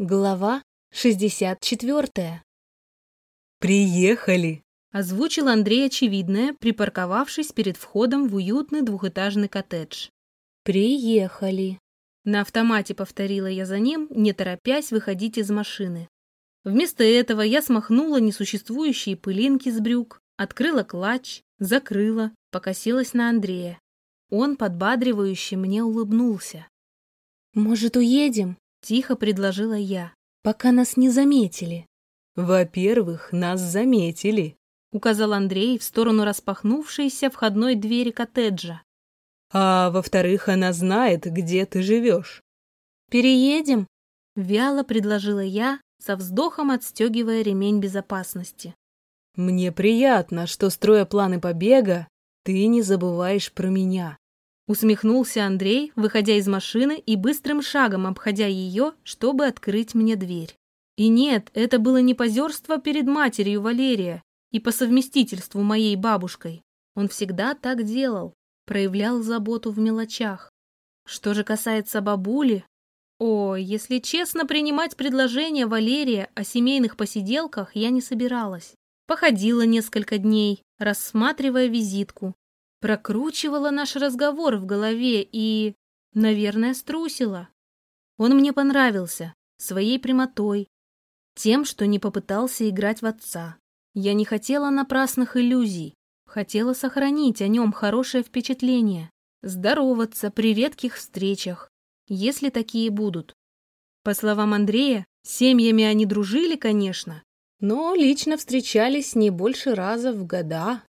Глава 64. «Приехали!» — озвучил Андрей очевидное, припарковавшись перед входом в уютный двухэтажный коттедж. «Приехали!» На автомате повторила я за ним, не торопясь выходить из машины. Вместо этого я смахнула несуществующие пылинки с брюк, открыла клатч, закрыла, покосилась на Андрея. Он подбадривающе мне улыбнулся. «Может, уедем?» Тихо предложила я, пока нас не заметили. Во-первых, нас заметили, указал Андрей в сторону распахнувшейся входной двери коттеджа. А во-вторых, она знает, где ты живешь. Переедем? Вяло предложила я, со вздохом отстегивая ремень безопасности. Мне приятно, что, строя планы побега, ты не забываешь про меня. Усмехнулся Андрей, выходя из машины и быстрым шагом обходя ее, чтобы открыть мне дверь. И нет, это было не позерство перед матерью Валерия и по совместительству моей бабушкой. Он всегда так делал, проявлял заботу в мелочах. Что же касается бабули, о, если честно, принимать предложение Валерия о семейных посиделках я не собиралась. Походила несколько дней, рассматривая визитку, Прокручивала наш разговор в голове и, наверное, струсила. Он мне понравился своей прямотой, тем, что не попытался играть в отца. Я не хотела напрасных иллюзий, хотела сохранить о нем хорошее впечатление, здороваться при редких встречах, если такие будут. По словам Андрея, семьями они дружили, конечно, но лично встречались не больше раза в года.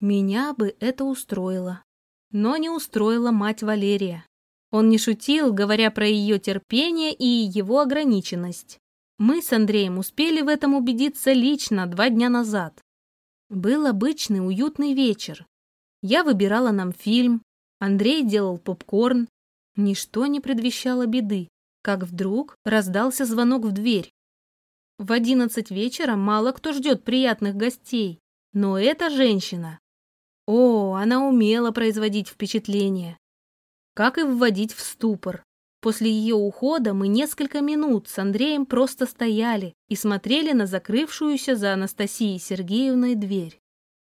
Меня бы это устроило. Но не устроила мать Валерия. Он не шутил, говоря про ее терпение и его ограниченность. Мы с Андреем успели в этом убедиться лично два дня назад. Был обычный уютный вечер. Я выбирала нам фильм, Андрей делал попкорн. Ничто не предвещало беды, как вдруг раздался звонок в дверь. В одиннадцать вечера мало кто ждет приятных гостей, но эта женщина о, она умела производить впечатление. Как и вводить в ступор. После ее ухода мы несколько минут с Андреем просто стояли и смотрели на закрывшуюся за Анастасией Сергеевной дверь.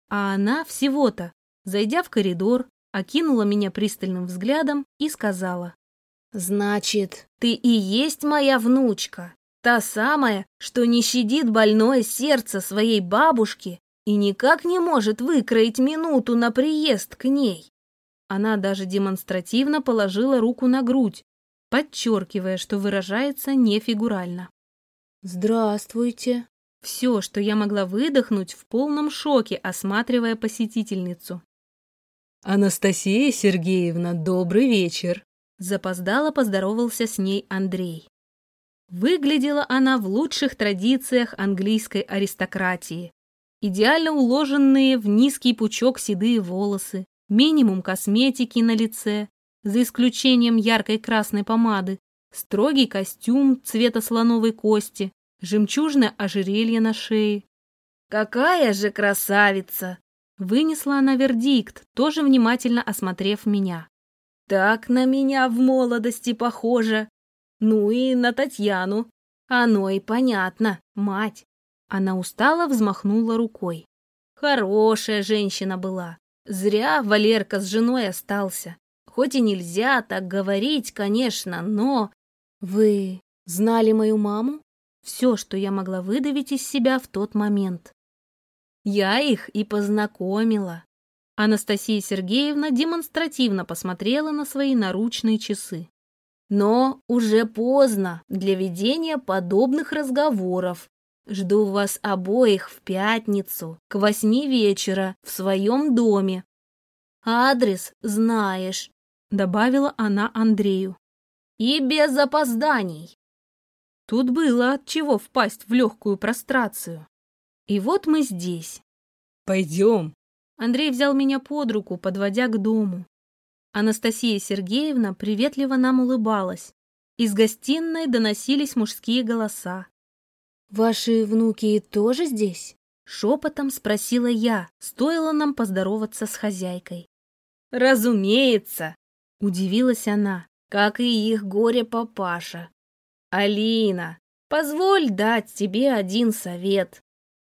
А она всего-то, зайдя в коридор, окинула меня пристальным взглядом и сказала. «Значит, ты и есть моя внучка, та самая, что не щадит больное сердце своей бабушки и никак не может выкроить минуту на приезд к ней. Она даже демонстративно положила руку на грудь, подчеркивая, что выражается нефигурально. «Здравствуйте!» Все, что я могла выдохнуть в полном шоке, осматривая посетительницу. «Анастасия Сергеевна, добрый вечер!» Запоздало поздоровался с ней Андрей. Выглядела она в лучших традициях английской аристократии, идеально уложенные в низкий пучок седые волосы, минимум косметики на лице, за исключением яркой красной помады, строгий костюм цвета слоновой кости, жемчужное ожерелье на шее. «Какая же красавица!» Вынесла она вердикт, тоже внимательно осмотрев меня. «Так на меня в молодости похоже. Ну и на Татьяну. Оно и понятно, мать. Она устало взмахнула рукой. Хорошая женщина была. Зря Валерка с женой остался. Хоть и нельзя так говорить, конечно, но... Вы знали мою маму? Все, что я могла выдавить из себя в тот момент. Я их и познакомила. Анастасия Сергеевна демонстративно посмотрела на свои наручные часы. Но уже поздно для ведения подобных разговоров. Жду вас обоих в пятницу к восьми вечера в своем доме. Адрес знаешь, добавила она Андрею. И без опозданий. Тут было от чего впасть в легкую прострацию. И вот мы здесь. Пойдем. Андрей взял меня под руку, подводя к дому. Анастасия Сергеевна приветливо нам улыбалась. Из гостиной доносились мужские голоса. «Ваши внуки тоже здесь?» Шепотом спросила я, стоило нам поздороваться с хозяйкой. «Разумеется!» — удивилась она, как и их горе-папаша. Алина, позволь дать тебе один совет.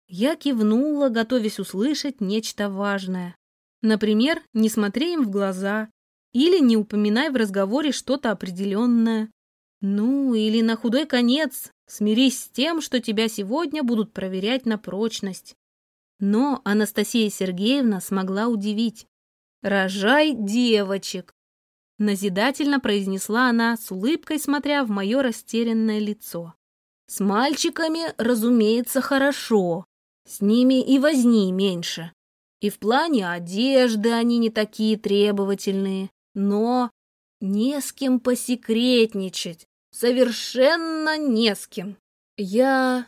Я кивнула, готовясь услышать нечто важное. Например, не смотри им в глаза или не упоминай в разговоре что-то определенное. Ну, или на худой конец смирись с тем, что тебя сегодня будут проверять на прочность. Но Анастасия Сергеевна смогла удивить. «Рожай девочек!» Назидательно произнесла она, с улыбкой смотря в мое растерянное лицо. «С мальчиками, разумеется, хорошо. С ними и возни меньше. И в плане одежды они не такие требовательные. Но не с кем посекретничать. Совершенно не с кем. Я...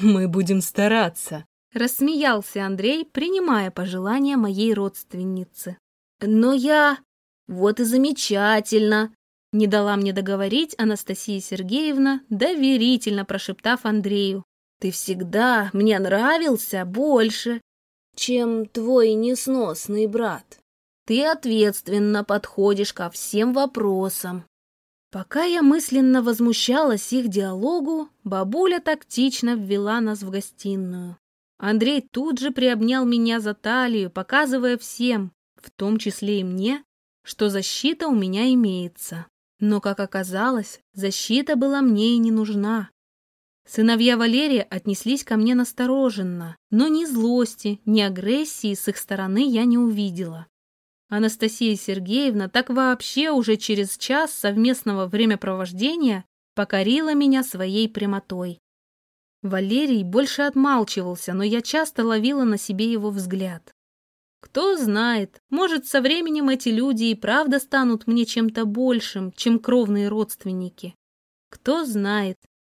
Мы будем стараться. Рассмеялся Андрей, принимая пожелания моей родственницы. Но я... Вот и замечательно. Не дала мне договорить Анастасия Сергеевна, доверительно прошептав Андрею. Ты всегда мне нравился больше, чем твой несносный брат. Ты ответственно подходишь ко всем вопросам. Пока я мысленно возмущалась их диалогу, бабуля тактично ввела нас в гостиную. Андрей тут же приобнял меня за талию, показывая всем, в том числе и мне, что защита у меня имеется. Но, как оказалось, защита была мне и не нужна. Сыновья Валерия отнеслись ко мне настороженно, но ни злости, ни агрессии с их стороны я не увидела. Анастасия Сергеевна так вообще уже через час совместного времяпровождения покорила меня своей прямотой. Валерий больше отмалчивался, но я часто ловила на себе его взгляд. Кто знает, может, со временем эти люди и правда станут мне чем-то большим, чем кровные родственники. Кто знает,